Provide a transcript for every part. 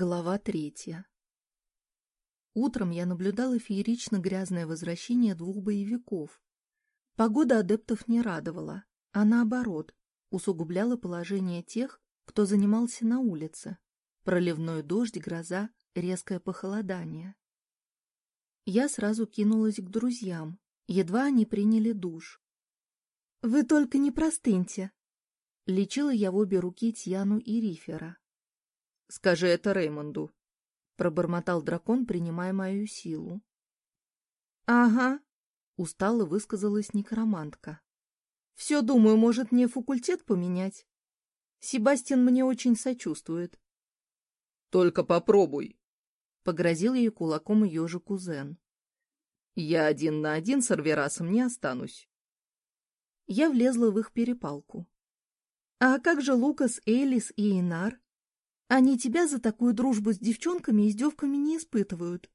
Глава третья. Утром я наблюдала феерично грязное возвращение двух боевиков. Погода адептов не радовала, а наоборот, усугубляла положение тех, кто занимался на улице. Проливной дождь, гроза, резкое похолодание. Я сразу кинулась к друзьям, едва они приняли душ. «Вы только не простыньте!» Лечила я в обе руки Тьяну и Рифера. Скажи это Реймонду, — пробормотал дракон, принимая мою силу. — Ага, — устало высказалась некромантка. — Все, думаю, может, мне факультет поменять? Себастьян мне очень сочувствует. — Только попробуй, — погрозил ей кулаком ее же кузен. — Я один на один с Арверасом не останусь. Я влезла в их перепалку. — А как же Лукас, Элис и Инар? Они тебя за такую дружбу с девчонками и с девками не испытывают.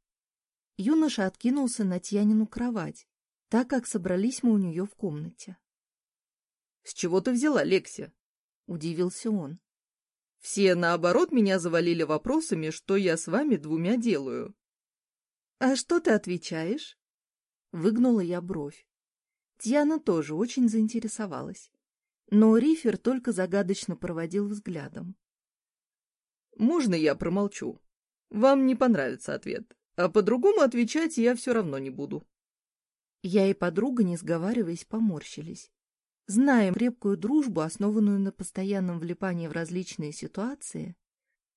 Юноша откинулся на Тьянину кровать, так как собрались мы у нее в комнате. — С чего ты взяла, Лекси? — удивился он. — Все, наоборот, меня завалили вопросами, что я с вами двумя делаю. — А что ты отвечаешь? — выгнула я бровь. Тьяна тоже очень заинтересовалась. Но Рифер только загадочно проводил взглядом. Можно я промолчу? Вам не понравится ответ, а по-другому отвечать я все равно не буду. Я и подруга, не сговариваясь, поморщились. Знаем крепкую дружбу, основанную на постоянном влипании в различные ситуации,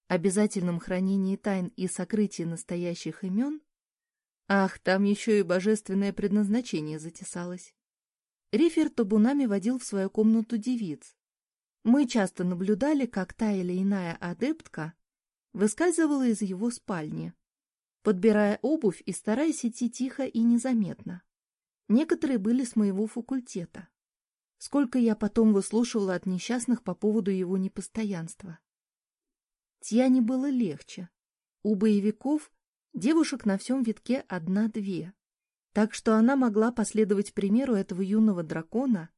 обязательном хранении тайн и сокрытии настоящих имен, Ах, там еще и божественное предназначение затесалось. Рифер табунами водил в свою комнату девиц, мы часто наблюдали, как та или иная адептка выскальзывала из его спальни, подбирая обувь и стараясь идти тихо и незаметно. Некоторые были с моего факультета. Сколько я потом выслушивала от несчастных по поводу его непостоянства. Тьяне было легче. У боевиков девушек на всем витке одна-две. Так что она могла последовать примеру этого юного дракона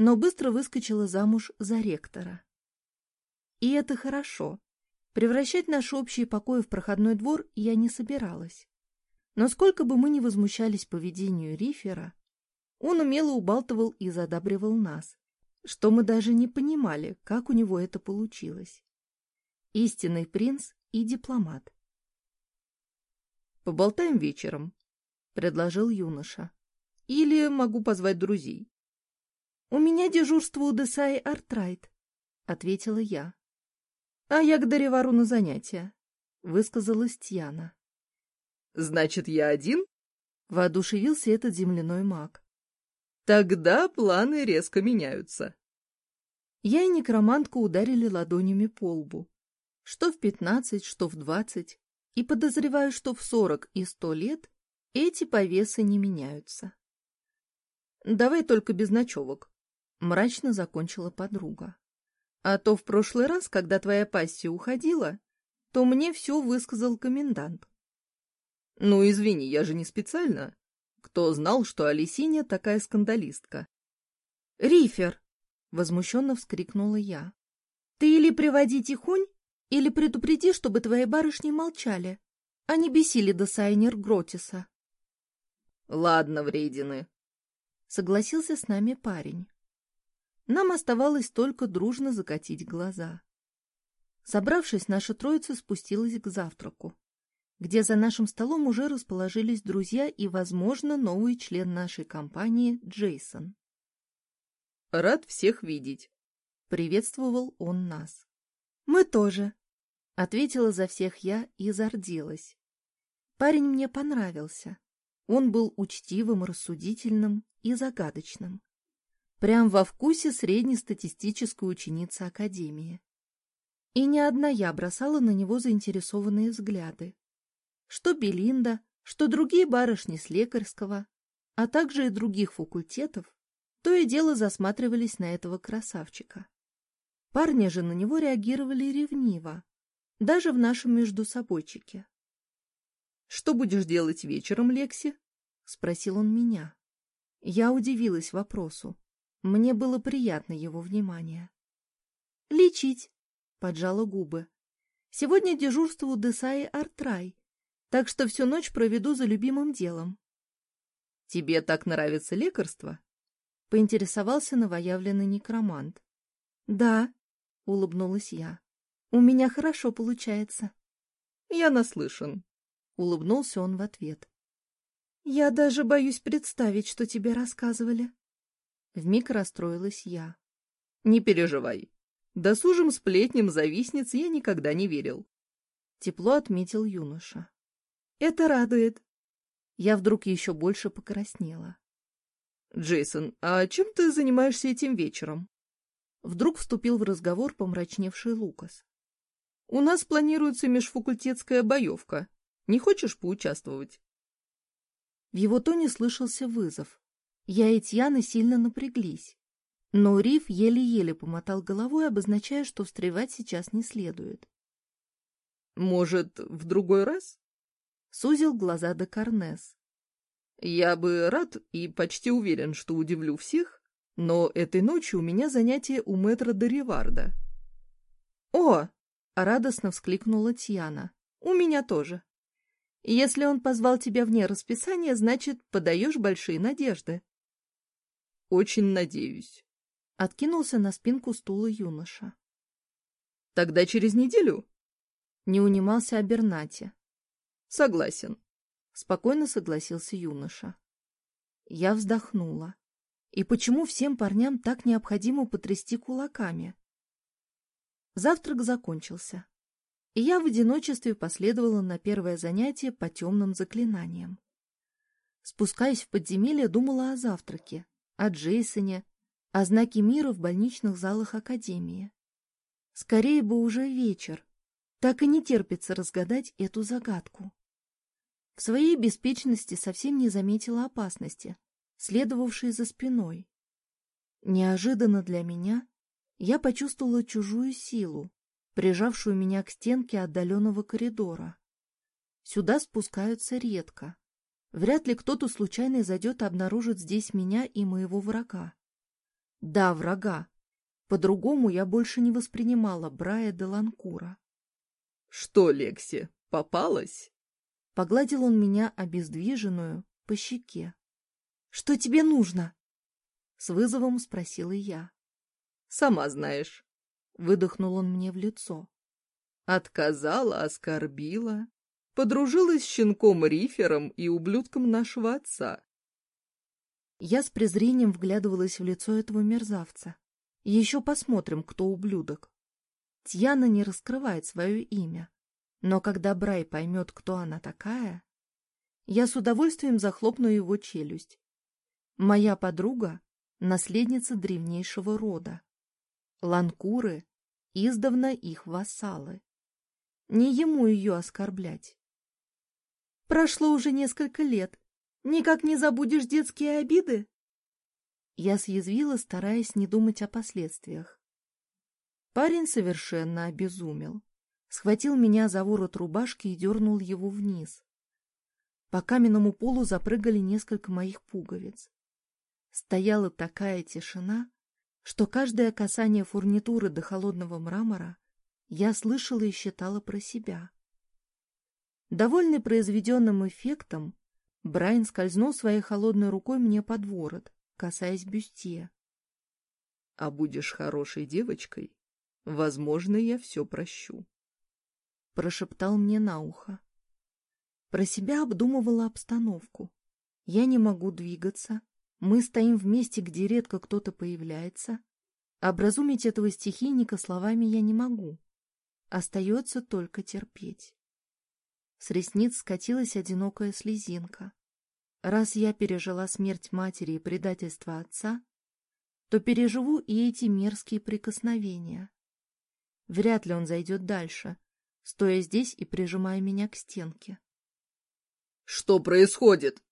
но быстро выскочила замуж за ректора. И это хорошо. Превращать наши общие покои в проходной двор я не собиралась. Но сколько бы мы ни возмущались поведению Рифера, он умело убалтывал и задабривал нас, что мы даже не понимали, как у него это получилось. Истинный принц и дипломат. «Поболтаем вечером», — предложил юноша. «Или могу позвать друзей. «У меня дежурство у Десаи Артрайт», — ответила я. «А я к Даревару на занятия», — высказалась Тьяна. «Значит, я один?» — воодушевился этот земляной маг. «Тогда планы резко меняются». Я и некромантка ударили ладонями по лбу. Что в пятнадцать, что в двадцать, и подозреваю, что в сорок и сто лет эти повесы не меняются. «Давай только без ночевок», Мрачно закончила подруга. А то в прошлый раз, когда твоя пассия уходила, то мне все высказал комендант. Ну, извини, я же не специально. Кто знал, что Алисиня такая скандалистка? Рифер! Возмущенно вскрикнула я. Ты или приводи тихонь, или предупреди, чтобы твои барышни молчали, а Они бесили до Сайнер Гротиса. — Ладно, вредины, — согласился с нами парень. Нам оставалось только дружно закатить глаза. Собравшись, наша троица спустилась к завтраку, где за нашим столом уже расположились друзья и, возможно, новый член нашей компании Джейсон. «Рад всех видеть!» — приветствовал он нас. «Мы тоже!» — ответила за всех я и зарделась. Парень мне понравился. Он был учтивым, рассудительным и загадочным. Прям во вкусе среднестатистической ученицы Академии. И не одна я бросала на него заинтересованные взгляды. Что Белинда, что другие барышни с лекарского, а также и других факультетов, то и дело засматривались на этого красавчика. Парни же на него реагировали ревниво, даже в нашем междусобойчике. — Что будешь делать вечером, Лекси? — спросил он меня. Я удивилась вопросу, мне было приятно его внимание. «Лечить!» — поджала губы. «Сегодня дежурство у Десаи Артрай, так что всю ночь проведу за любимым делом». «Тебе так нравится лекарство?» — поинтересовался новоявленный некромант. «Да», — улыбнулась я. «У меня хорошо получается». «Я наслышан», — улыбнулся он в ответ. «Я даже боюсь представить, что тебе рассказывали», Вмиг расстроилась я. «Не переживай. Досужим сплетням завистниц я никогда не верил», — тепло отметил юноша. «Это радует». Я вдруг еще больше покраснела. «Джейсон, а чем ты занимаешься этим вечером?» Вдруг вступил в разговор помрачневший Лукас. «У нас планируется межфакультетская боевка. Не хочешь поучаствовать?» В его тоне слышался вызов, я и Тьяна сильно напряглись. Но Риф еле-еле помотал головой, обозначая, что встревать сейчас не следует. «Может, в другой раз?» — сузил глаза до Корнес. «Я бы рад и почти уверен, что удивлю всех, но этой ночью у меня занятие у мэтра Дереварда». «О!» — радостно вскликнула Тьяна. «У меня тоже. Если он позвал тебя вне расписания, значит, подаешь большие надежды». Очень надеюсь. Откинулся на спинку стула юноша. Тогда через неделю? Не унимался Абернати. Согласен. Спокойно согласился юноша. Я вздохнула. И почему всем парням так необходимо потрясти кулаками? Завтрак закончился. И я в одиночестве последовала на первое занятие по темным заклинаниям. Спускаясь в подземелье, думала о завтраке о Джейсоне, о знаке мира в больничных залах Академии. Скорее бы уже вечер. Так и не терпится разгадать эту загадку. В своей беспечности совсем не заметила опасности, следовавшей за спиной. Неожиданно для меня я почувствовала чужую силу, прижавшую меня к стенке отдаленного коридора. Сюда спускаются редко, Вряд ли кто-то случайно зайдет и обнаружит здесь меня и моего врага. Да, врага. По-другому я больше не воспринимала Брая Деланкура. — Что, Лекси, попалась? Погладил он меня обездвиженную по щеке. — Что тебе нужно? — с вызовом спросила я. — Сама знаешь. — выдохнул он мне в лицо. — Отказала, оскорбила, подружилась с щенком Рифером и ублюдком нашего отца. Я с презрением вглядывалась в лицо этого мерзавца. Еще посмотрим, кто ублюдок. Тьяна не раскрывает свое имя, но когда Брай поймет, кто она такая, я с удовольствием захлопну его челюсть. Моя подруга — наследница древнейшего рода. Ланкуры — издавна их вассалы. Не ему ее оскорблять. Прошло уже несколько лет. Никак не забудешь детские обиды?» Я съязвила, стараясь не думать о последствиях. Парень совершенно обезумел. Схватил меня за ворот рубашки и дернул его вниз. По каменному полу запрыгали несколько моих пуговиц. Стояла такая тишина, что каждое касание фурнитуры до холодного мрамора я слышала и считала про себя. Довольный произведенным эффектом, Брайан скользнул своей холодной рукой мне под ворот, касаясь бюсте. — А будешь хорошей девочкой, возможно, я все прощу. Прошептал мне на ухо. Про себя обдумывала обстановку. Я не могу двигаться. Мы стоим вместе, где редко кто-то появляется. Образумить этого стихийника словами я не могу. Остается только терпеть. С ресниц скатилась одинокая слезинка. Раз я пережила смерть матери и предательство отца, то переживу и эти мерзкие прикосновения. Вряд ли он зайдет дальше, стоя здесь и прижимая меня к стенке. — Что происходит?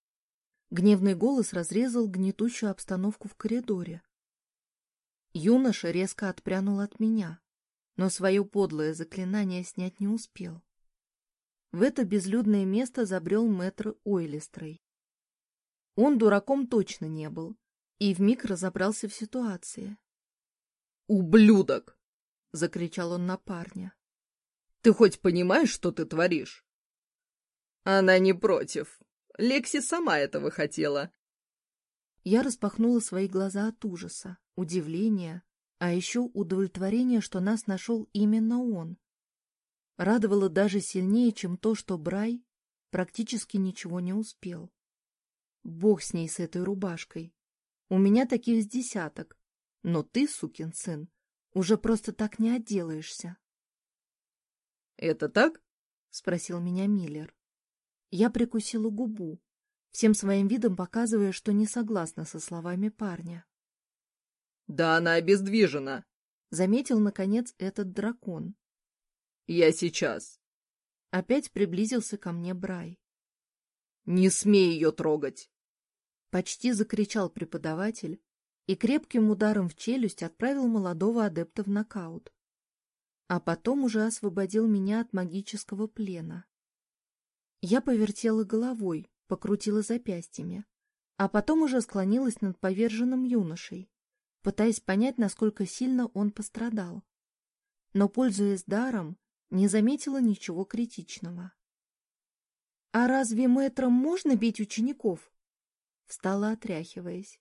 Гневный голос разрезал гнетущую обстановку в коридоре. Юноша резко отпрянул от меня, но свое подлое заклинание снять не успел. В это безлюдное место забрел мэтр Ойлистрой. Он дураком точно не был и вмиг разобрался в ситуации. «Ублюдок!» — закричал он на парня. «Ты хоть понимаешь, что ты творишь?» «Она не против. Лекси сама этого хотела». Я распахнула свои глаза от ужаса, удивления, а еще удовлетворения, что нас нашел именно он, радовало даже сильнее, чем то, что Брай практически ничего не успел. Бог с ней, с этой рубашкой. У меня таких с десяток. Но ты, сукин сын, уже просто так не отделаешься. — Это так? — спросил меня Миллер. Я прикусила губу, всем своим видом показывая, что не согласна со словами парня. — Да она обездвижена! — заметил, наконец, этот дракон. Я сейчас. Опять приблизился ко мне Брай. Не смей ее трогать! Почти закричал преподаватель и крепким ударом в челюсть отправил молодого адепта в нокаут. А потом уже освободил меня от магического плена. Я повертела головой, покрутила запястьями, а потом уже склонилась над поверженным юношей, пытаясь понять, насколько сильно он пострадал. Но, пользуясь даром, не заметила ничего критичного. — А разве мэтрам можно бить учеников? Встала, отряхиваясь.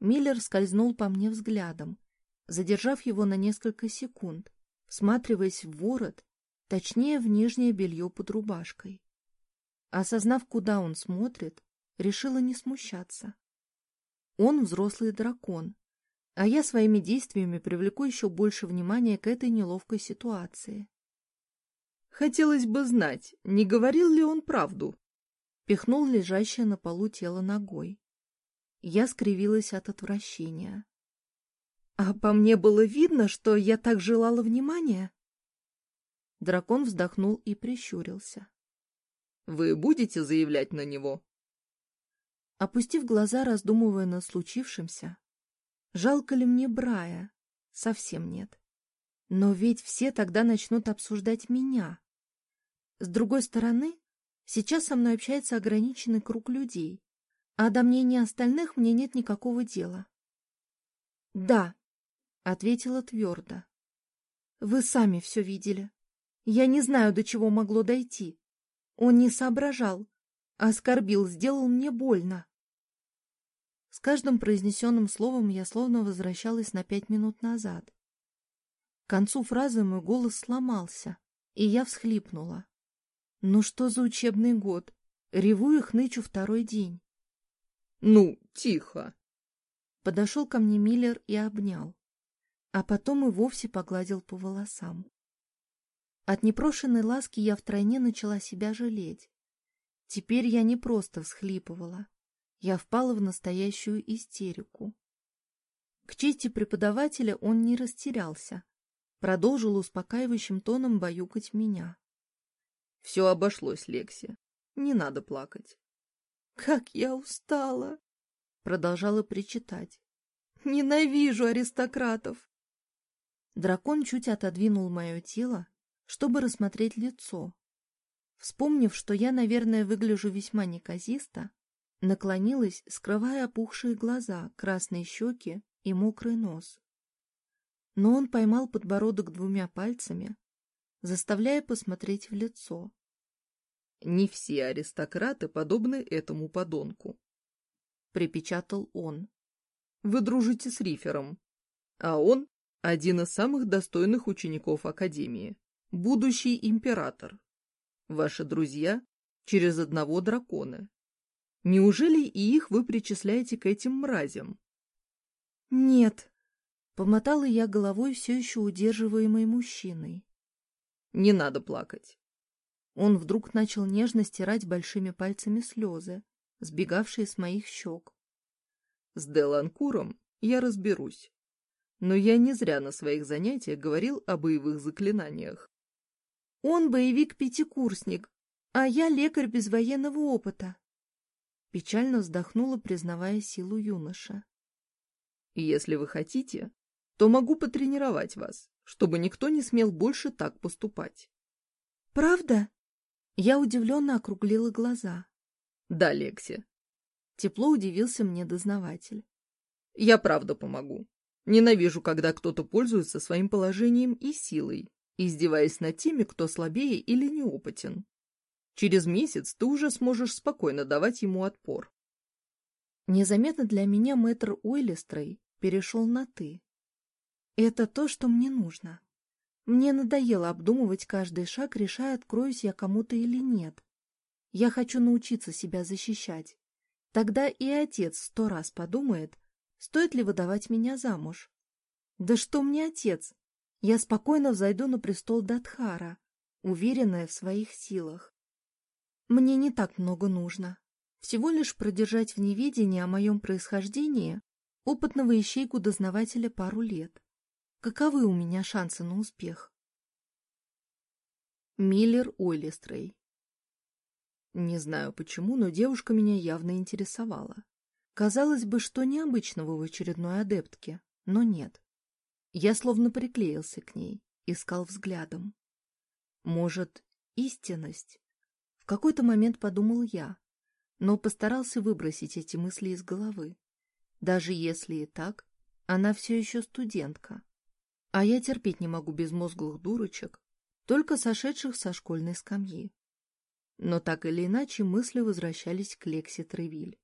Миллер скользнул по мне взглядом, задержав его на несколько секунд, всматриваясь в ворот, точнее, в нижнее белье под рубашкой. Осознав, куда он смотрит, решила не смущаться. Он взрослый дракон, а я своими действиями привлеку еще больше внимания к этой неловкой ситуации. Хотелось бы знать, не говорил ли он правду. Пихнул лежащее на полу тело ногой. Я скривилась от отвращения. А по мне было видно, что я так желала внимания. Дракон вздохнул и прищурился. Вы будете заявлять на него? Опустив глаза, раздумывая над случившимся, жалко ли мне Брая? Совсем нет. Но ведь все тогда начнут обсуждать меня. С другой стороны, сейчас со мной общается ограниченный круг людей, а до мнения остальных мне нет никакого дела. — Да, — ответила твердо. — Вы сами все видели. Я не знаю, до чего могло дойти. Он не соображал, оскорбил, сделал мне больно. С каждым произнесенным словом я словно возвращалась на пять минут назад. К концу фразы мой голос сломался, и я всхлипнула. Ну что за учебный год? Реву и хнычу второй день. Ну, тихо. Подошел ко мне Миллер и обнял. А потом и вовсе погладил по волосам. От непрошенной ласки я втройне начала себя жалеть. Теперь я не просто всхлипывала. Я впала в настоящую истерику. К чести преподавателя он не растерялся. Продолжил успокаивающим тоном баюкать меня. Все обошлось, Лекси. Не надо плакать. Как я устала! Продолжала причитать. Ненавижу аристократов! Дракон чуть отодвинул мое тело, чтобы рассмотреть лицо. Вспомнив, что я, наверное, выгляжу весьма неказисто, наклонилась, скрывая опухшие глаза, красные щеки и мокрый нос. Но он поймал подбородок двумя пальцами, заставляя посмотреть в лицо. «Не все аристократы подобны этому подонку», — припечатал он. «Вы дружите с Рифером, а он — один из самых достойных учеников Академии, будущий император. Ваши друзья через одного дракона. Неужели и их вы причисляете к этим мразям?» «Нет», — помотала я головой, все еще удерживаемой мужчиной. Не надо плакать. Он вдруг начал нежно стирать большими пальцами слезы, сбегавшие с моих щек. С Деланкуром я разберусь. Но я не зря на своих занятиях говорил о боевых заклинаниях. Он боевик-пятикурсник, а я лекарь без военного опыта. Печально вздохнула, признавая силу юноша. Если вы хотите, то могу потренировать вас чтобы никто не смел больше так поступать. «Правда?» Я удивленно округлила глаза. «Да, Лекси». Тепло удивился мне дознаватель. «Я правда помогу. Ненавижу, когда кто-то пользуется своим положением и силой, издеваясь над теми, кто слабее или неопытен. Через месяц ты уже сможешь спокойно давать ему отпор». Незаметно для меня мэтр Уиллистрей перешел на «ты». Это то, что мне нужно. Мне надоело обдумывать каждый шаг, решая, откроюсь я кому-то или нет. Я хочу научиться себя защищать. Тогда и отец сто раз подумает, стоит ли выдавать меня замуж. Да что мне отец? Я спокойно взойду на престол Датхара, уверенная в своих силах. Мне не так много нужно. Всего лишь продержать в неведении о моем происхождении опытного ищейку-дознавателя пару лет. Каковы у меня шансы на успех? Миллер Уиллистрей. Не знаю почему, но девушка меня явно интересовала. Казалось бы, что необычного в очередной адептке, но нет. Я словно приклеился к ней, искал взглядом. Может, истинность? В какой-то момент подумал я, но постарался выбросить эти мысли из головы. Даже если и так, она все еще студентка. А я терпеть не могу безмозглых дурочек, только сошедших со школьной скамьи. Но так или иначе мысли возвращались к Лекси Тревиль.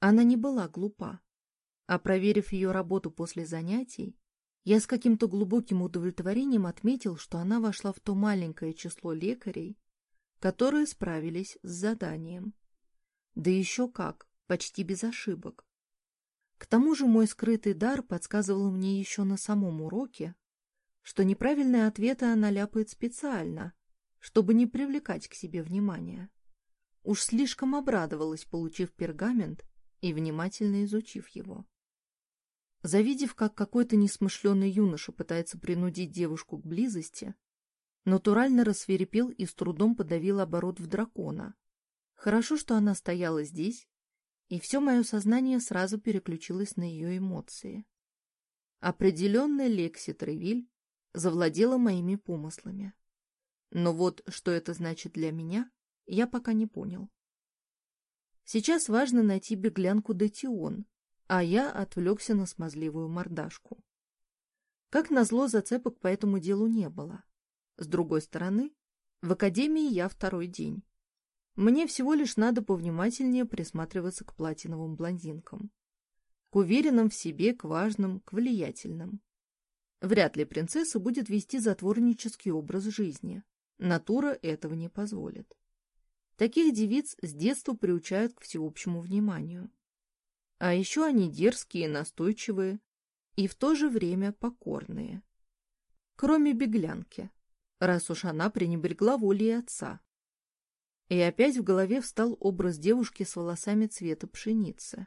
Она не была глупа, а проверив ее работу после занятий, я с каким-то глубоким удовлетворением отметил, что она вошла в то маленькое число лекарей, которые справились с заданием. Да еще как, почти без ошибок. К тому же мой скрытый дар подсказывал мне еще на самом уроке, что неправильные ответы она ляпает специально, чтобы не привлекать к себе внимания. Уж слишком обрадовалась, получив пергамент и внимательно изучив его. Завидев, как какой-то несмышленый юноша пытается принудить девушку к близости, натурально рассверепел и с трудом подавил оборот в дракона. Хорошо, что она стояла здесь и все мое сознание сразу переключилось на ее эмоции. Определенно Лекси Тревиль завладела моими помыслами. Но вот что это значит для меня, я пока не понял. Сейчас важно найти беглянку Детион, а я отвлекся на смазливую мордашку. Как назло, зацепок по этому делу не было. С другой стороны, в академии я второй день, мне всего лишь надо повнимательнее присматриваться к платиновым блондинкам. К уверенным в себе, к важным, к влиятельным. Вряд ли принцесса будет вести затворнический образ жизни. Натура этого не позволит. Таких девиц с детства приучают к всеобщему вниманию. А еще они дерзкие, настойчивые и в то же время покорные. Кроме беглянки, раз уж она пренебрегла волей отца, и опять в голове встал образ девушки с волосами цвета пшеницы.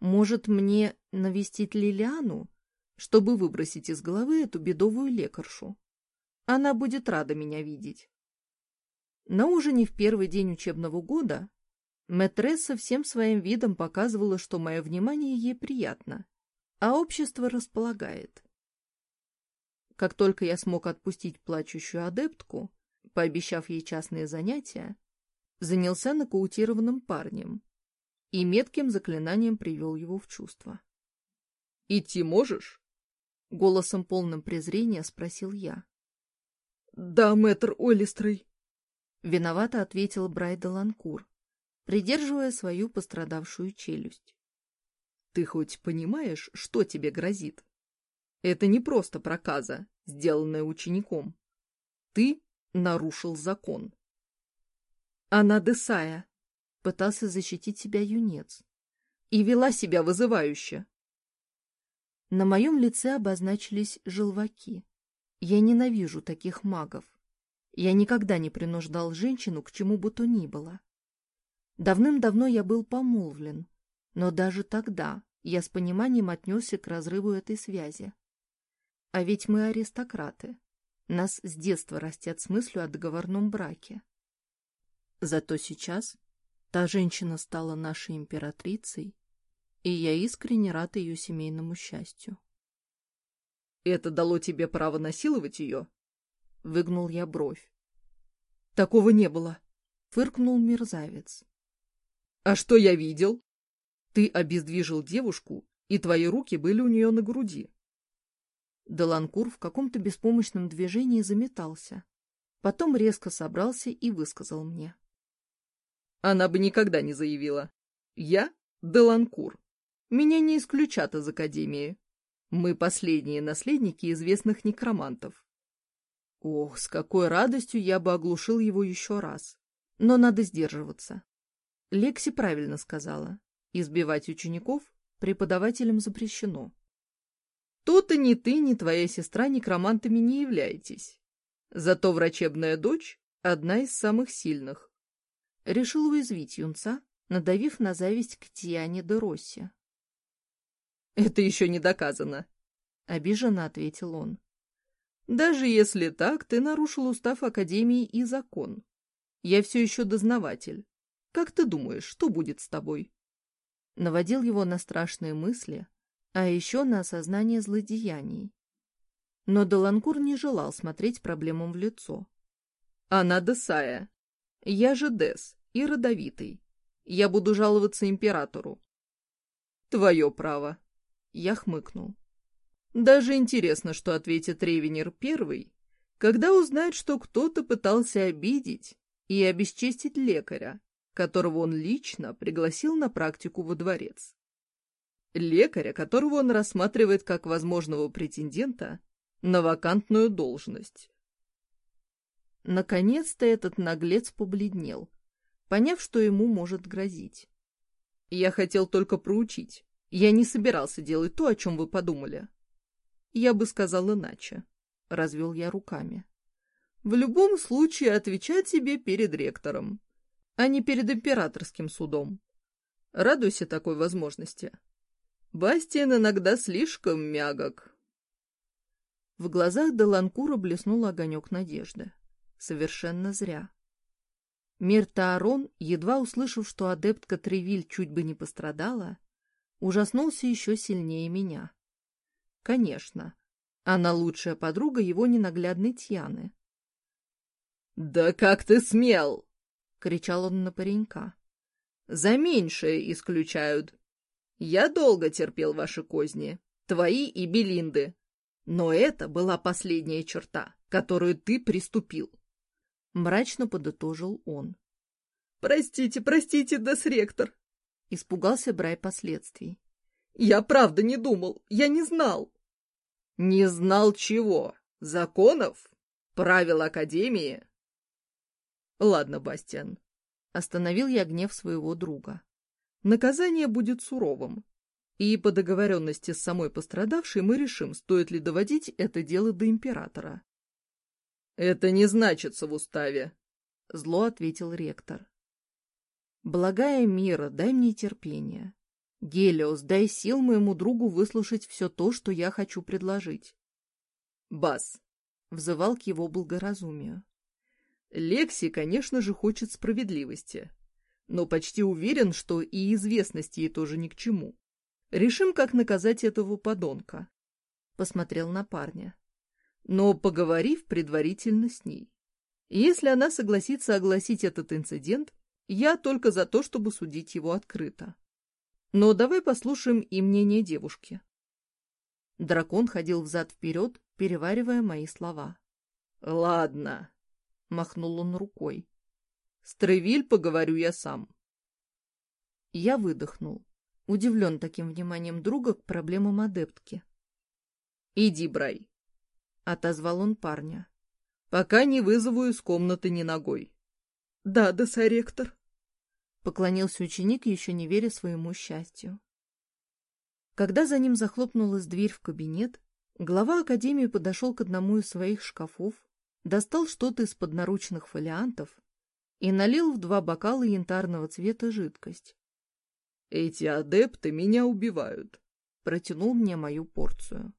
Может, мне навестить Лилиану, чтобы выбросить из головы эту бедовую лекаршу? Она будет рада меня видеть. На ужине в первый день учебного года Мэтресса всем своим видом показывала, что мое внимание ей приятно, а общество располагает. Как только я смог отпустить плачущую адептку, пообещав ей частные занятия, занялся нокаутированным парнем и метким заклинанием привел его в чувство. — Идти можешь? — голосом полным презрения спросил я. — Да, мэтр Олистрой. Виновато ответил Брайда Ланкур, придерживая свою пострадавшую челюсть. — Ты хоть понимаешь, что тебе грозит? Это не просто проказа, сделанная учеником. Ты нарушил закон. Она Десая, пытался защитить себя юнец, и вела себя вызывающе. На моем лице обозначились желваки. Я ненавижу таких магов. Я никогда не принуждал женщину к чему бы то ни было. Давным-давно я был помолвлен, но даже тогда я с пониманием отнесся к разрыву этой связи. А ведь мы аристократы. Нас с детства растят с мыслью о договорном браке. Зато сейчас та женщина стала нашей императрицей, и я искренне рад ее семейному счастью. «Это дало тебе право насиловать ее?» — выгнул я бровь. «Такого не было!» — фыркнул мерзавец. «А что я видел? Ты обездвижил девушку, и твои руки были у нее на груди. Доланкур в каком-то беспомощном движении заметался. Потом резко собрался и высказал мне. Она бы никогда не заявила. Я Деланкур. Меня не исключат из Академии. Мы последние наследники известных некромантов. Ох, с какой радостью я бы оглушил его еще раз. Но надо сдерживаться. Лекси правильно сказала. Избивать учеников преподавателям запрещено. То-то ни ты, ни твоя сестра некромантами не являетесь. Зато врачебная дочь — одна из самых сильных. Решил уязвить юнца, надавив на зависть к Тиане де Росси. «Это еще не доказано», — обиженно ответил он. «Даже если так, ты нарушил устав Академии и закон. Я все еще дознаватель. Как ты думаешь, что будет с тобой?» Наводил его на страшные мысли, а еще на осознание злодеяний. Но Доланкур не желал смотреть проблемам в лицо. «Она Десая. Я же Дес и родовитый. Я буду жаловаться императору». «Твое право», — я хмыкнул. «Даже интересно, что ответит Ревенер первый, когда узнает, что кто-то пытался обидеть и обесчестить лекаря, которого он лично пригласил на практику во дворец лекаря, которого он рассматривает как возможного претендента на вакантную должность. Наконец-то этот наглец побледнел, поняв, что ему может грозить. Я хотел только проучить. Я не собирался делать то, о чем вы подумали. Я бы сказал иначе. Развел я руками. В любом случае отвечать себе перед ректором, а не перед императорским судом. Радуйся такой возможности. Бастиан иногда слишком мягок. В глазах Деланкура блеснул огонек надежды. Совершенно зря. Мир Таарон, едва услышав, что адептка Тревиль чуть бы не пострадала, ужаснулся еще сильнее меня. Конечно, она лучшая подруга его ненаглядной Тьяны. «Да как ты смел!» — кричал он на паренька. «За меньшее исключают. Я долго терпел ваши козни, твои и Белинды. Но это была последняя черта, которую ты приступил. Мрачно подытожил он. «Простите, простите, досректор!» Испугался Брай последствий. «Я правда не думал, я не знал!» «Не знал чего? Законов? Правил Академии?» «Ладно, Бастиан», — остановил я гнев своего друга. Наказание будет суровым. И по договоренности с самой пострадавшей мы решим, стоит ли доводить это дело до императора. — Это не значится в уставе, — зло ответил ректор. — Благая мира, дай мне терпение. Гелиос, дай сил моему другу выслушать все то, что я хочу предложить. — Бас, — взывал к его благоразумию. — Лекси, конечно же, хочет справедливости, но почти уверен, что и известность ей тоже ни к чему. Решим, как наказать этого подонка. Посмотрел на парня. Но поговорив предварительно с ней. Если она согласится огласить этот инцидент, я только за то, чтобы судить его открыто. Но давай послушаем и мнение девушки. Дракон ходил взад-вперед, переваривая мои слова. — Ладно, — махнул он рукой. С Тревиль поговорю я сам. Я выдохнул, удивлен таким вниманием друга к проблемам адептки. «Иди, Брай», — отозвал он парня, — «пока не вызову из комнаты ни ногой». «Да, досоректор. поклонился ученик, еще не веря своему счастью. Когда за ним захлопнулась дверь в кабинет, глава академии подошел к одному из своих шкафов, достал что-то из поднарученных фолиантов и налил в два бокала янтарного цвета жидкость. «Эти адепты меня убивают», — протянул мне мою порцию.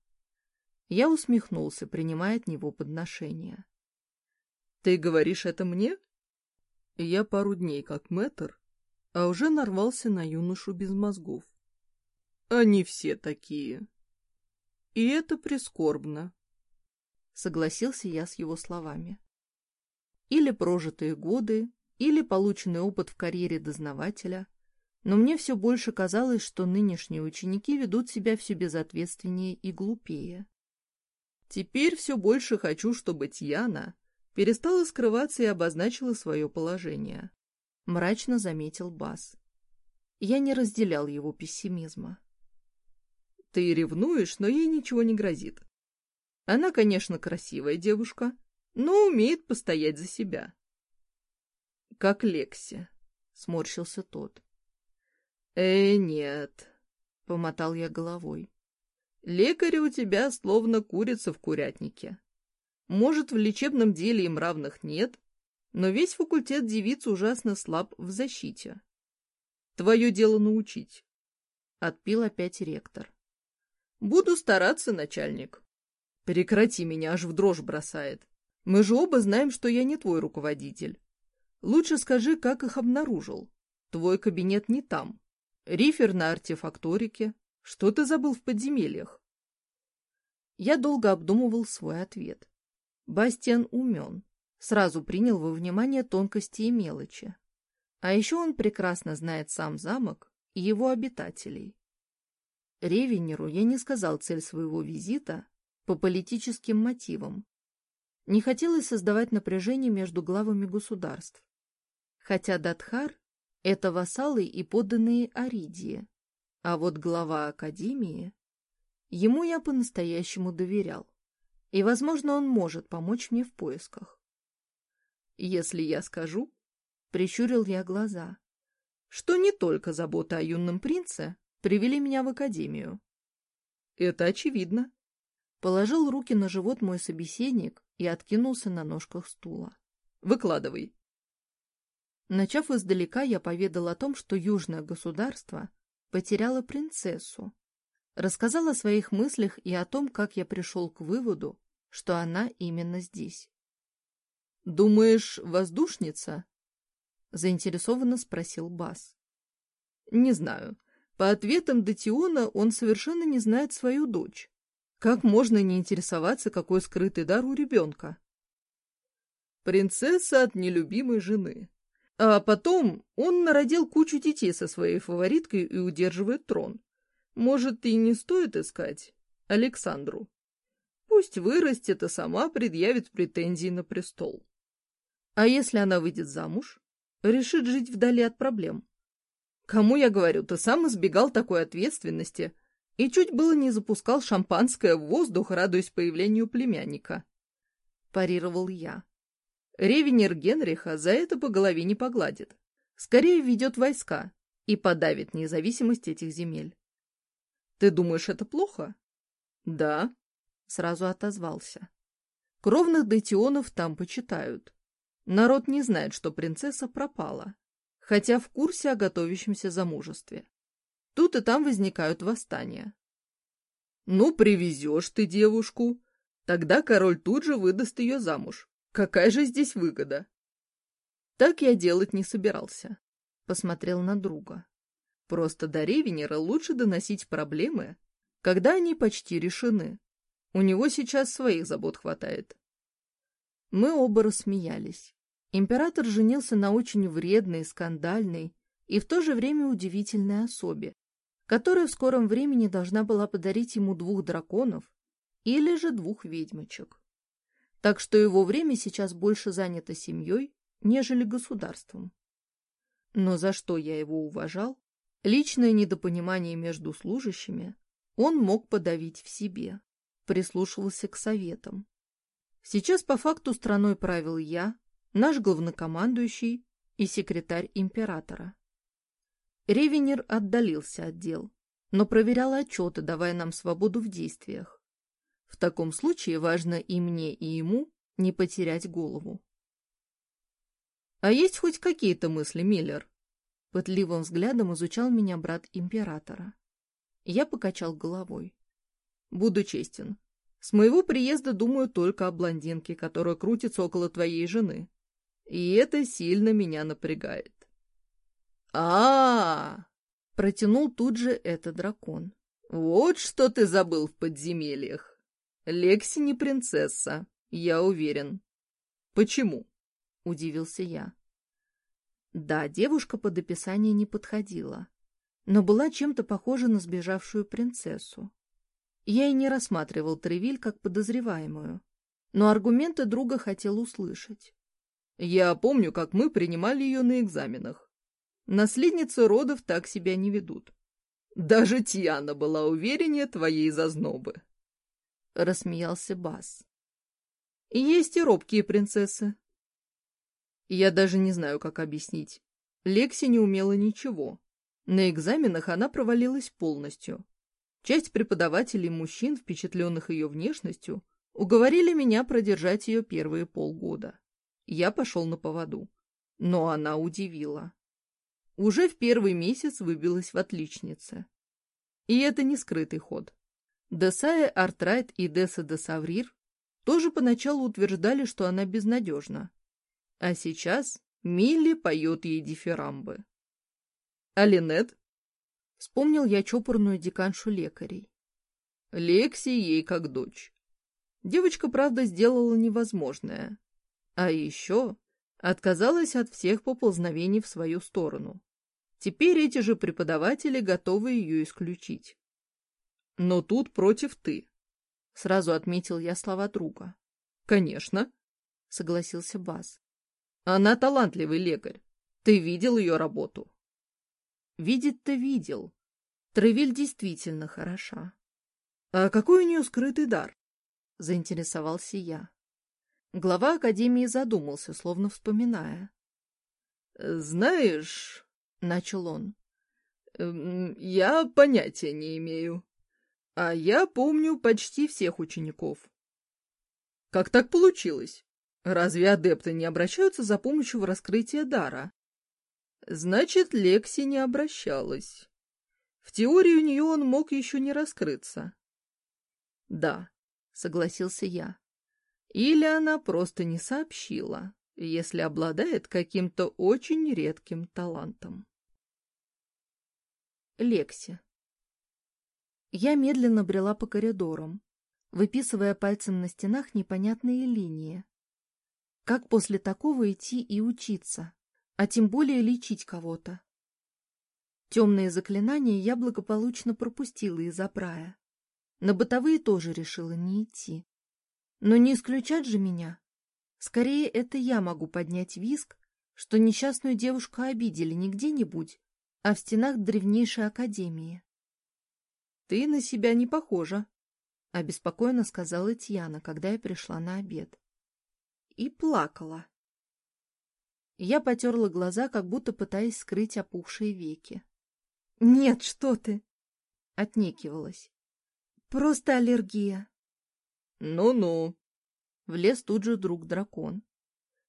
Я усмехнулся, принимая от него подношение. «Ты говоришь это мне?» Я пару дней как мэтр, а уже нарвался на юношу без мозгов. «Они все такие», и это прискорбно. Согласился я с его словами или прожитые годы, или полученный опыт в карьере дознавателя. Но мне все больше казалось, что нынешние ученики ведут себя все безответственнее и глупее. Теперь все больше хочу, чтобы Тьяна перестала скрываться и обозначила свое положение, — мрачно заметил Бас. Я не разделял его пессимизма. — Ты ревнуешь, но ей ничего не грозит. Она, конечно, красивая девушка, но умеет постоять за себя. — Как Лекси, — сморщился тот. — Э, нет, — помотал я головой. — Лекари у тебя словно курица в курятнике. Может, в лечебном деле им равных нет, но весь факультет девиц ужасно слаб в защите. Твое дело научить. Отпил опять ректор. Буду стараться, начальник. Прекрати, меня аж в дрожь бросает. Мы же оба знаем, что я не твой руководитель. Лучше скажи, как их обнаружил. Твой кабинет не там. Рифер на артефакторике. Что ты забыл в подземельях? Я долго обдумывал свой ответ. Бастиан умен. Сразу принял во внимание тонкости и мелочи. А еще он прекрасно знает сам замок и его обитателей. Ревенеру я не сказал цель своего визита по политическим мотивам, не хотелось создавать напряжение между главами государств. Хотя Датхар — это вассалы и подданные Аридии, а вот глава Академии... Ему я по-настоящему доверял, и, возможно, он может помочь мне в поисках. «Если я скажу...» — прищурил я глаза — что не только забота о юном принце привели меня в академию. Это очевидно. Положил руки на живот мой собеседник и откинулся на ножках стула. «Выкладывай!» Начав издалека, я поведал о том, что южное государство потеряло принцессу. Рассказал о своих мыслях и о том, как я пришел к выводу, что она именно здесь. «Думаешь, воздушница?» — заинтересованно спросил Бас. «Не знаю. По ответам Датиона он совершенно не знает свою дочь. Как можно не интересоваться, какой скрытый дар у ребенка? Принцесса от нелюбимой жены. А потом он народил кучу детей со своей фавориткой и удерживает трон. Может, и не стоит искать Александру. Пусть вырастет, а сама предъявит претензии на престол. А если она выйдет замуж? Решит жить вдали от проблем. Кому я говорю, ты сам избегал такой ответственности, и чуть было не запускал шампанское в воздух, радуясь появлению племянника. Парировал я. Ревенер Генриха за это по голове не погладит. Скорее ведет войска и подавит независимость этих земель. Ты думаешь, это плохо? Да, сразу отозвался. Кровных датионов там почитают. Народ не знает, что принцесса пропала, хотя в курсе о готовящемся замужестве. Тут и там возникают восстания. «Ну, привезешь ты девушку!» Тогда король тут же выдаст ее замуж. Какая же здесь выгода? Так я делать не собирался. Посмотрел на друга. Просто до Ревенера лучше доносить проблемы, когда они почти решены. У него сейчас своих забот хватает. Мы оба рассмеялись. Император женился на очень вредной, скандальной и в то же время удивительной особе, которая в скором времени должна была подарить ему двух драконов или же двух ведьмочек. Так что его время сейчас больше занято семьей, нежели государством. Но за что я его уважал, личное недопонимание между служащими он мог подавить в себе, прислушивался к советам. Сейчас по факту страной правил я, наш главнокомандующий и секретарь императора. Ревенер отдалился от дел, но проверял отчеты, давая нам свободу в действиях. В таком случае важно и мне, и ему не потерять голову. «А есть хоть какие-то мысли, Миллер?» Пытливым взглядом изучал меня брат императора. Я покачал головой. «Буду честен. С моего приезда думаю только о блондинке, которая крутится около твоей жены. И это сильно меня напрягает а, -а, -а протянул тут же этот дракон. «Вот что ты забыл в подземельях! Лекси не принцесса, я уверен». «Почему?» — удивился я. Да, девушка под описание не подходила, но была чем-то похожа на сбежавшую принцессу. Я и не рассматривал Тревиль как подозреваемую, но аргументы друга хотел услышать. «Я помню, как мы принимали ее на экзаменах. Наследницы родов так себя не ведут. Даже Тиана была увереннее твоей зазнобы. Рассмеялся Бас. Есть и робкие принцессы. Я даже не знаю, как объяснить. Лекси не умела ничего. На экзаменах она провалилась полностью. Часть преподавателей мужчин, впечатленных ее внешностью, уговорили меня продержать ее первые полгода. Я пошел на поводу. Но она удивила уже в первый месяц выбилась в отличнице. И это не скрытый ход. Десая Артрайт и Деса Десаврир тоже поначалу утверждали, что она безнадежна. А сейчас Милли поет ей дифирамбы. А Вспомнил я чопорную деканшу лекарей. Лекси ей как дочь. Девочка, правда, сделала невозможное. А еще отказалась от всех поползновений в свою сторону. Теперь эти же преподаватели готовы ее исключить. «Но тут против ты», — сразу отметил я слова друга. «Конечно», — согласился Бас. «Она талантливый лекарь. Ты видел ее работу?» «Видит-то видел. Тревель действительно хороша». «А какой у нее скрытый дар?» — заинтересовался я. Глава Академии задумался, словно вспоминая. «Э, «Знаешь...» — начал он. «эм, «Я понятия не имею. А я помню почти всех учеников». «Как так получилось? Разве адепты не обращаются за помощью в раскрытии дара?» «Значит, Лекси не обращалась. В теории у нее он мог еще не раскрыться». «Да», — согласился я. Или она просто не сообщила, если обладает каким-то очень редким талантом. Лекси. Я медленно брела по коридорам, выписывая пальцем на стенах непонятные линии. Как после такого идти и учиться, а тем более лечить кого-то? Темные заклинания я благополучно пропустила из-за прая. На бытовые тоже решила не идти. Но не исключать же меня. Скорее, это я могу поднять виск, что несчастную девушку обидели не где-нибудь, а в стенах древнейшей академии. — Ты на себя не похожа, — обеспокоенно сказала Тьяна, когда я пришла на обед. И плакала. Я потерла глаза, как будто пытаясь скрыть опухшие веки. — Нет, что ты! — отнекивалась. — Просто аллергия. «Ну-ну!» — влез тут же друг дракон.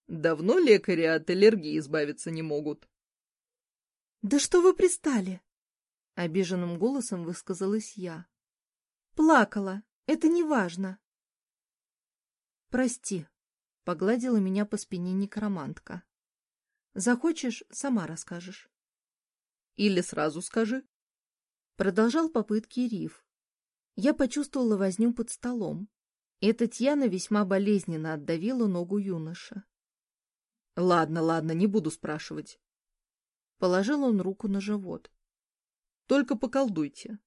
«Давно лекари от аллергии избавиться не могут?» «Да что вы пристали?» — обиженным голосом высказалась я. «Плакала. Это не важно». «Прости», — погладила меня по спине некромантка. «Захочешь, сама расскажешь». «Или сразу скажи». Продолжал попытки Риф. Я почувствовала возню под столом. И Татьяна весьма болезненно отдавила ногу юноша. — Ладно, ладно, не буду спрашивать. Положил он руку на живот. — Только поколдуйте.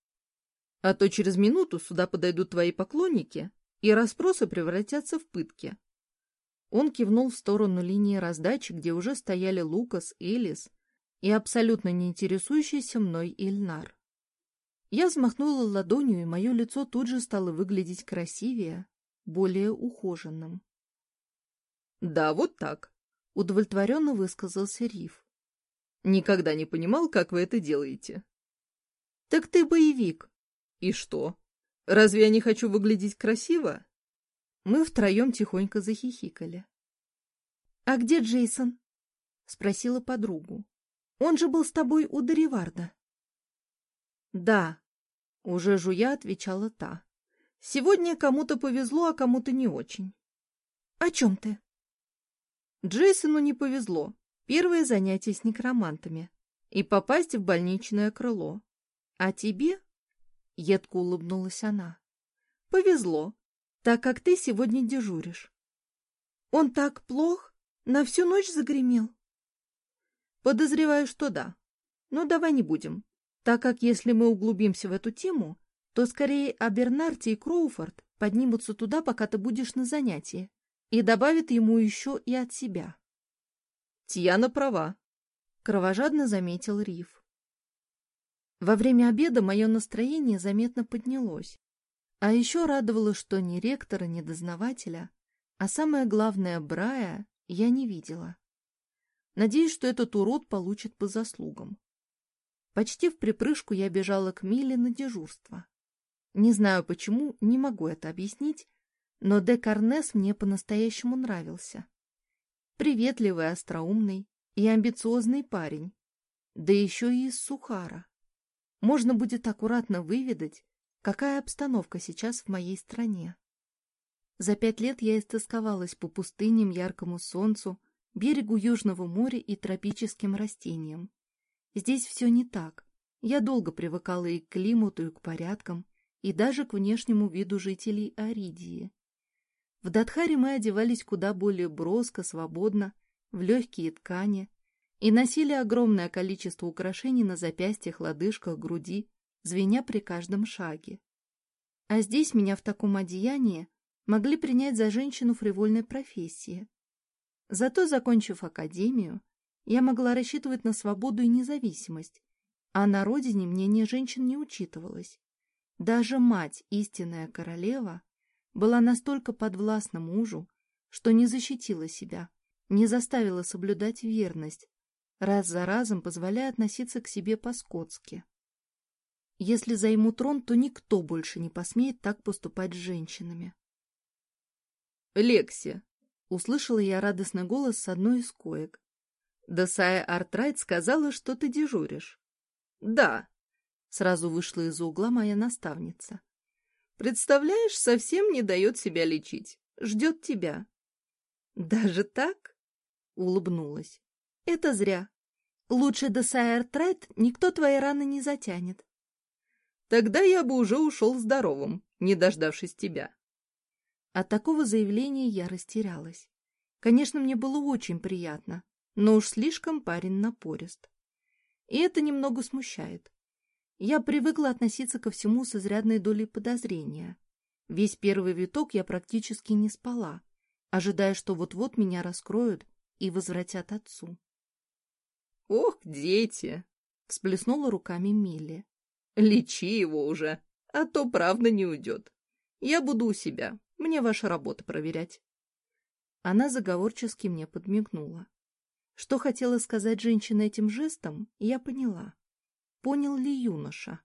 А то через минуту сюда подойдут твои поклонники, и расспросы превратятся в пытки. Он кивнул в сторону линии раздачи, где уже стояли Лукас, Элис и абсолютно не интересующийся мной Ильнар. Я взмахнула ладонью, и мое лицо тут же стало выглядеть красивее, более ухоженным. «Да, вот так», — удовлетворенно высказался Риф. «Никогда не понимал, как вы это делаете». «Так ты боевик». «И что? Разве я не хочу выглядеть красиво?» Мы втроем тихонько захихикали. «А где Джейсон?» — спросила подругу. «Он же был с тобой у Дариварда». «Да», — уже жуя отвечала та. Сегодня кому-то повезло, а кому-то не очень. — О чем ты? Джейсону не повезло. Первое занятие с некромантами. И попасть в больничное крыло. А тебе? Едко улыбнулась она. Повезло, так как ты сегодня дежуришь. Он так плох? На всю ночь загремел? Подозреваю, что да. Но давай не будем, так как если мы углубимся в эту тему, то скорее о и Кроуфорд поднимутся туда, пока ты будешь на занятии, и добавят ему еще и от себя. Тьяна права, — кровожадно заметил Риф. Во время обеда мое настроение заметно поднялось. А еще радовало, что ни ректора, ни дознавателя, а самое главное, Брая, я не видела. Надеюсь, что этот урод получит по заслугам. Почти в припрыжку я бежала к Миле на дежурство. Не знаю почему, не могу это объяснить, но де Карнес мне по-настоящему нравился. Приветливый, остроумный и амбициозный парень, да еще и из Сухара. Можно будет аккуратно выведать, какая обстановка сейчас в моей стране. За пять лет я истосковалась по пустыням, яркому солнцу, берегу Южного моря и тропическим растениям. Здесь все не так. Я долго привыкала и к климату, и к порядкам и даже к внешнему виду жителей Аридии. В Датхаре мы одевались куда более броско, свободно, в легкие ткани и носили огромное количество украшений на запястьях, лодыжках, груди, звеня при каждом шаге. А здесь меня в таком одеянии могли принять за женщину фривольной профессии. Зато, закончив академию, я могла рассчитывать на свободу и независимость, а на родине мнение женщин не учитывалось. Даже мать, истинная королева, была настолько подвластна мужу, что не защитила себя, не заставила соблюдать верность, раз за разом позволяя относиться к себе по-скотски. Если займу трон, то никто больше не посмеет так поступать с женщинами. «Лекси!» — услышала я радостный голос с одной из коек. «Досая Артрайт сказала, что ты дежуришь». «Да!» Сразу вышла из угла моя наставница. «Представляешь, совсем не дает себя лечить. Ждет тебя». «Даже так?» — улыбнулась. «Это зря. Лучше до Сайертрайт никто твои раны не затянет». «Тогда я бы уже ушел здоровым, не дождавшись тебя». От такого заявления я растерялась. Конечно, мне было очень приятно, но уж слишком парень напорист. И это немного смущает. Я привыкла относиться ко всему с изрядной долей подозрения. Весь первый виток я практически не спала, ожидая, что вот-вот меня раскроют и возвратят отцу. — Ох, дети! — всплеснула руками Милли. — Лечи его уже, а то правда не уйдет. Я буду у себя, мне ваша работа проверять. Она заговорчески мне подмигнула. Что хотела сказать женщина этим жестом, я поняла. — понял ли юноша.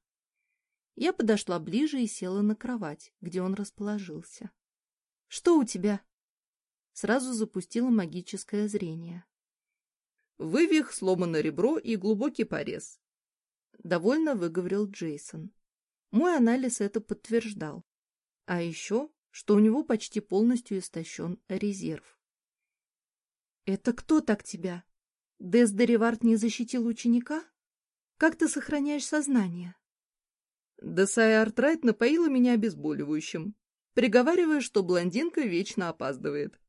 Я подошла ближе и села на кровать, где он расположился. — Что у тебя? Сразу запустила магическое зрение. — Вывих, сломано ребро и глубокий порез. Довольно выговорил Джейсон. Мой анализ это подтверждал. А еще, что у него почти полностью истощен резерв. — Это кто так тебя? Дездеревард не защитил ученика? Как ты сохраняешь сознание? Десая Артрайт напоила меня обезболивающим, приговаривая, что блондинка вечно опаздывает.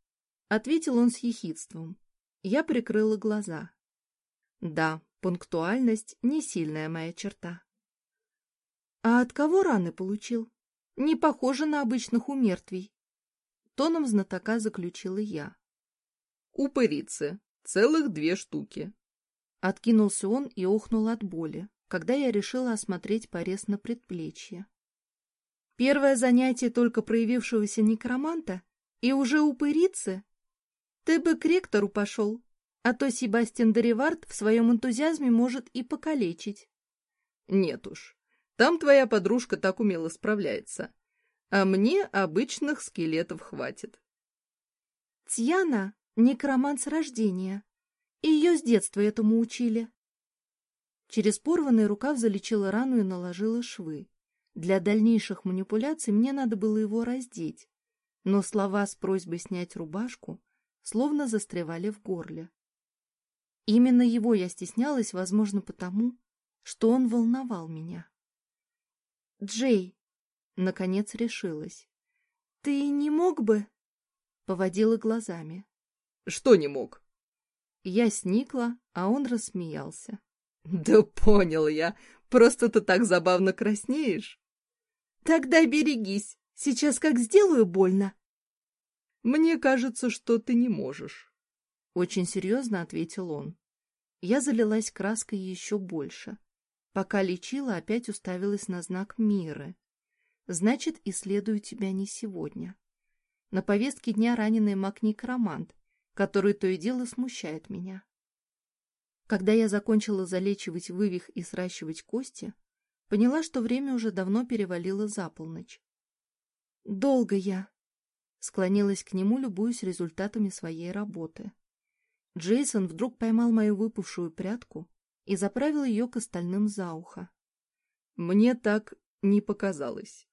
Ответил он с ехидством. Я прикрыла глаза. Да, пунктуальность — не сильная моя черта. А от кого раны получил? Не похоже на обычных умертвий. Тоном знатока заключила я. Упырицы. Целых две штуки. Откинулся он и охнул от боли, когда я решила осмотреть порез на предплечье. Первое занятие только проявившегося некроманта и уже упырицы? Ты бы к ректору пошел, а то Себастьян Деревард в своем энтузиазме может и покалечить. Нет уж, там твоя подружка так умело справляется. А мне обычных скелетов хватит. Тьяна — некромант с рождения, и ее с детства этому учили. Через порванный рукав залечила рану и наложила швы. Для дальнейших манипуляций мне надо было его раздеть, но слова с просьбой снять рубашку словно застревали в горле. Именно его я стеснялась, возможно, потому, что он волновал меня. «Джей!» — наконец решилась. «Ты не мог бы?» — поводила глазами. «Что не мог?» Я сникла, а он рассмеялся. «Да понял я. Просто ты так забавно краснеешь». «Тогда берегись. Сейчас как сделаю больно». «Мне кажется, что ты не можешь», — очень серьезно ответил он. Я залилась краской еще больше. Пока лечила, опять уставилась на знак мира. Значит, исследую тебя не сегодня. На повестке дня раненый маг-некромант который то и дело смущает меня. Когда я закончила залечивать вывих и сращивать кости, поняла, что время уже давно перевалило за полночь. «Долго я!» — склонилась к нему, любуясь результатами своей работы. Джейсон вдруг поймал мою выпавшую прядку и заправил ее к остальным за ухо. «Мне так не показалось».